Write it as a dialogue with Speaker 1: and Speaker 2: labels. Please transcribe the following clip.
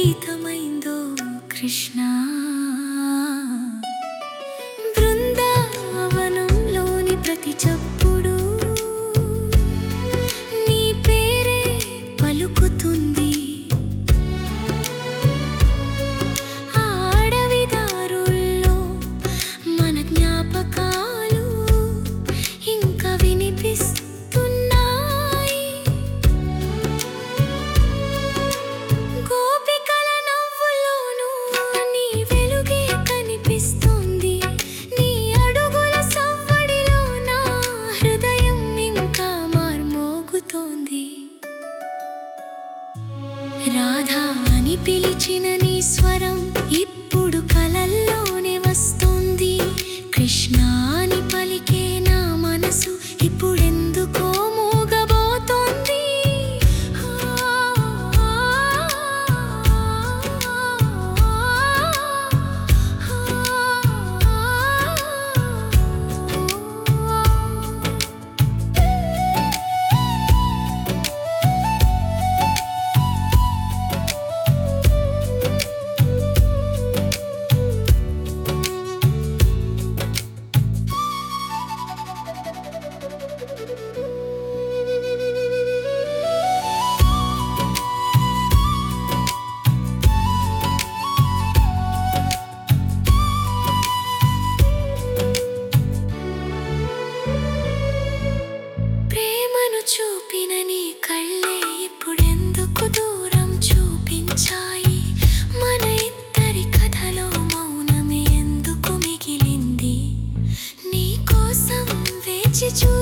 Speaker 1: ीतम कृष्ण। రాధా అని పిలిచిన నీ స్వరం 记住。